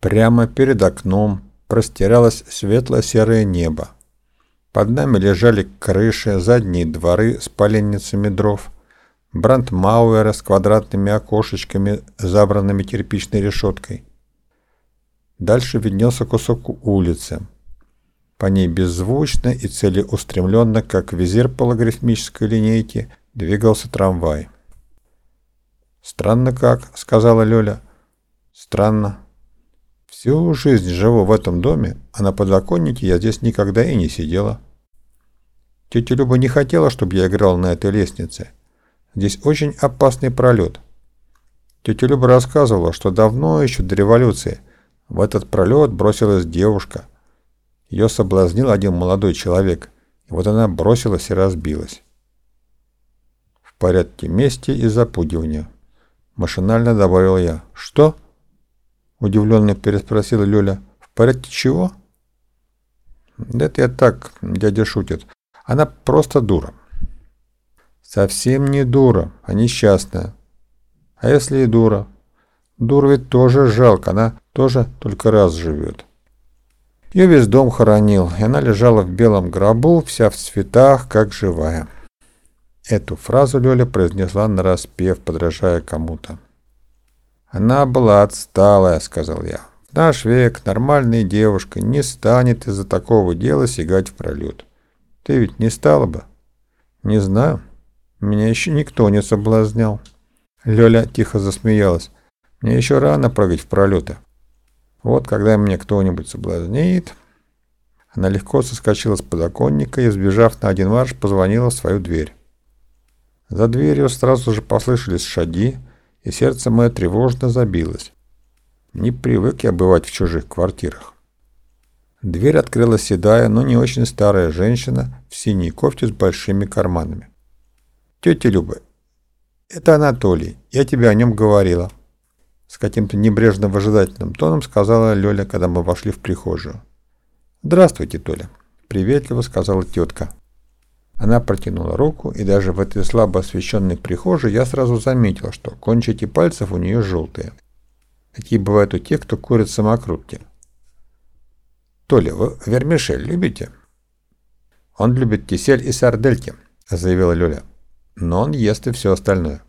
Прямо перед окном простиралось светло-серое небо. Под нами лежали крыши, задние дворы с поленницами дров, брандмауэра с квадратными окошечками, забранными кирпичной решеткой. Дальше виднелся кусок улицы. По ней беззвучно и целеустремленно, как визир по логарифмической линейке, двигался трамвай. «Странно как», — сказала Лёля. «Странно. Всю жизнь живу в этом доме, а на подоконнике я здесь никогда и не сидела. Тетя Люба не хотела, чтобы я играл на этой лестнице. Здесь очень опасный пролет. Тетя Люба рассказывала, что давно еще до революции в этот пролет бросилась девушка. Ее соблазнил один молодой человек, и вот она бросилась и разбилась. В порядке мести и запугивания. Машинально добавил я. «Что?» Удивленно переспросила Лёля. «В порядке чего?» «Да это я так, дядя шутит. Она просто дура». «Совсем не дура, а несчастная. А если и дура? Дура ведь тоже жалко, она тоже только раз живет». Ее весь дом хоронил, и она лежала в белом гробу, вся в цветах, как живая. Эту фразу Лёля произнесла нараспев, подражая кому-то. «Она была отсталая», — сказал я. «В наш век нормальная девушка не станет из-за такого дела сигать в пролет. Ты ведь не стала бы?» «Не знаю. Меня еще никто не соблазнял». Лёля тихо засмеялась. «Мне еще рано прыгать в пролеты. Вот когда меня кто-нибудь соблазнит...» Она легко соскочила с подоконника и, сбежав на один марш, позвонила в свою дверь. За дверью сразу же послышались шаги, и сердце мое тревожно забилось. Не привык я бывать в чужих квартирах. Дверь открыла седая, но не очень старая женщина в синей кофте с большими карманами. «Тетя Люба, это Анатолий, я тебе о нем говорила», с каким-то небрежно выжидательным тоном сказала Лёля, когда мы вошли в прихожую. «Здравствуйте, Толя», — приветливо сказала тетка. Она протянула руку, и даже в этой слабо освещенной прихожей я сразу заметил, что кончики пальцев у нее желтые. Такие бывают у тех, кто курит самокрутки. «Толя, вы вермишель любите?» «Он любит кисель и сардельки», — заявила Лёля. «Но он ест и все остальное».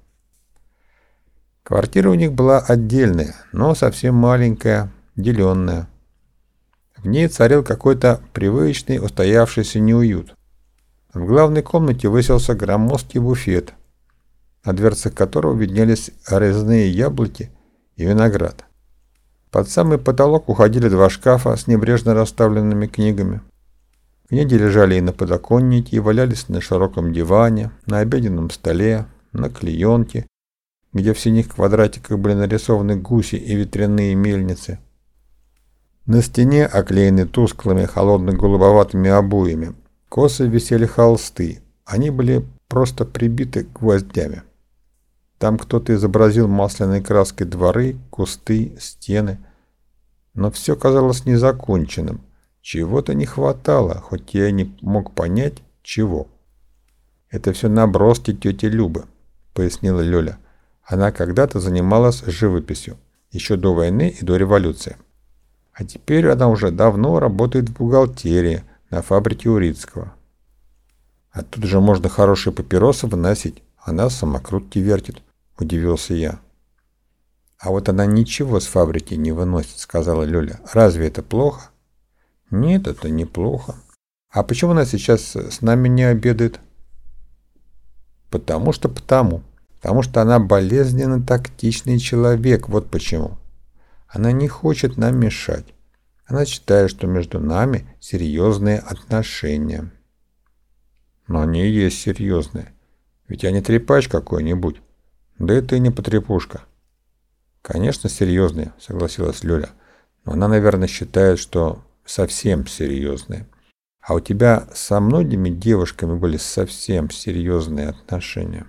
Квартира у них была отдельная, но совсем маленькая, деленная. В ней царил какой-то привычный устоявшийся неуют. В главной комнате выселся громоздкий буфет, на дверцах которого виднелись резные яблоки и виноград. Под самый потолок уходили два шкафа с небрежно расставленными книгами. Книги лежали и на подоконнике, и валялись на широком диване, на обеденном столе, на клеенке, где в синих квадратиках были нарисованы гуси и ветряные мельницы. На стене, оклеенной тусклыми холодно-голубоватыми обоями, Косы висели холсты. Они были просто прибиты гвоздями. Там кто-то изобразил масляной краской дворы, кусты, стены. Но все казалось незаконченным. Чего-то не хватало, хоть я не мог понять, чего. «Это все наброски тети Любы», — пояснила Лёля. «Она когда-то занималась живописью, еще до войны и до революции. А теперь она уже давно работает в бухгалтерии, на фабрике Урицкого. Оттуда же можно хорошие папиросы выносить, она самокрутки вертит, удивился я. А вот она ничего с фабрики не выносит, сказала Лёля. Разве это плохо? Нет, это неплохо. А почему она сейчас с нами не обедает? Потому что потому. Потому что она болезненно тактичный человек, вот почему. Она не хочет нам мешать. Она считает, что между нами серьезные отношения. Но они и есть серьезные. Ведь я не трепач какой-нибудь. Да и ты не потрепушка. Конечно, серьезные, согласилась Лёля. Но она, наверное, считает, что совсем серьезные. А у тебя со многими девушками были совсем серьезные отношения.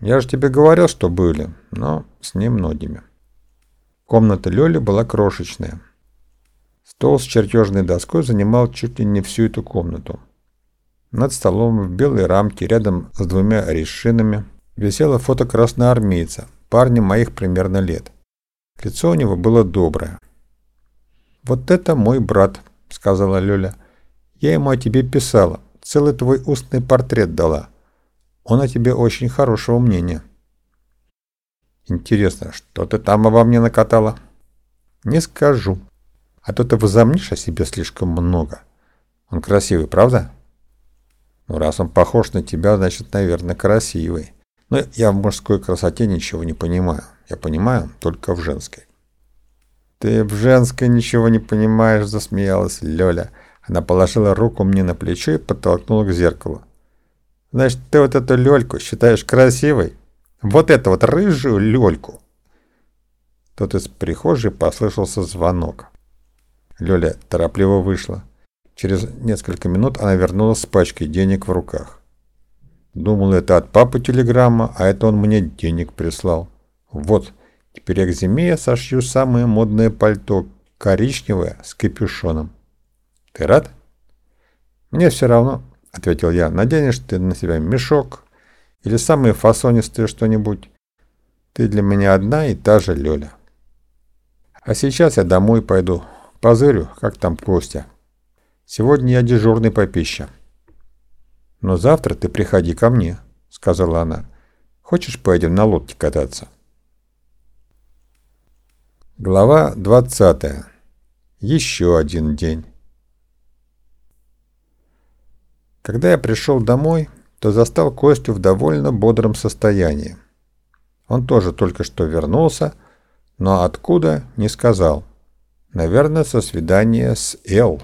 Я же тебе говорил, что были, но с немногими. Комната Лёли была крошечная. Стол с чертежной доской занимал чуть ли не всю эту комнату. Над столом в белой рамке рядом с двумя решинами висело фото красноармейца, парня моих примерно лет. Лицо у него было доброе. «Вот это мой брат», — сказала Лёля. «Я ему о тебе писала, целый твой устный портрет дала. Он о тебе очень хорошего мнения». «Интересно, что ты там обо мне накатала?» «Не скажу. А то ты возомнишь о себе слишком много. Он красивый, правда?» «Ну, раз он похож на тебя, значит, наверное, красивый. Но я в мужской красоте ничего не понимаю. Я понимаю только в женской». «Ты в женской ничего не понимаешь», — засмеялась Лёля. Она положила руку мне на плечо и подтолкнула к зеркалу. «Значит, ты вот эту Лёльку считаешь красивой? Вот эту вот рыжую Лёльку!» Тут из прихожей послышался звонок. Лёля торопливо вышла. Через несколько минут она вернулась с пачкой денег в руках. Думал, это от папы телеграмма, а это он мне денег прислал. Вот, теперь я к зиме я сошью самое модное пальто, коричневое, с капюшоном. Ты рад? Мне все равно, ответил я. Наденешь ты на себя мешок или самые фасонистые что-нибудь. Ты для меня одна и та же Лёля. А сейчас я домой пойду. Позырю, как там Костя. Сегодня я дежурный по пище. Но завтра ты приходи ко мне, сказала она. Хочешь, поедем на лодке кататься? Глава 20. Еще один день. Когда я пришел домой, то застал Костю в довольно бодром состоянии. Он тоже только что вернулся, но откуда – не сказал. Наверное, со свидания с Эл.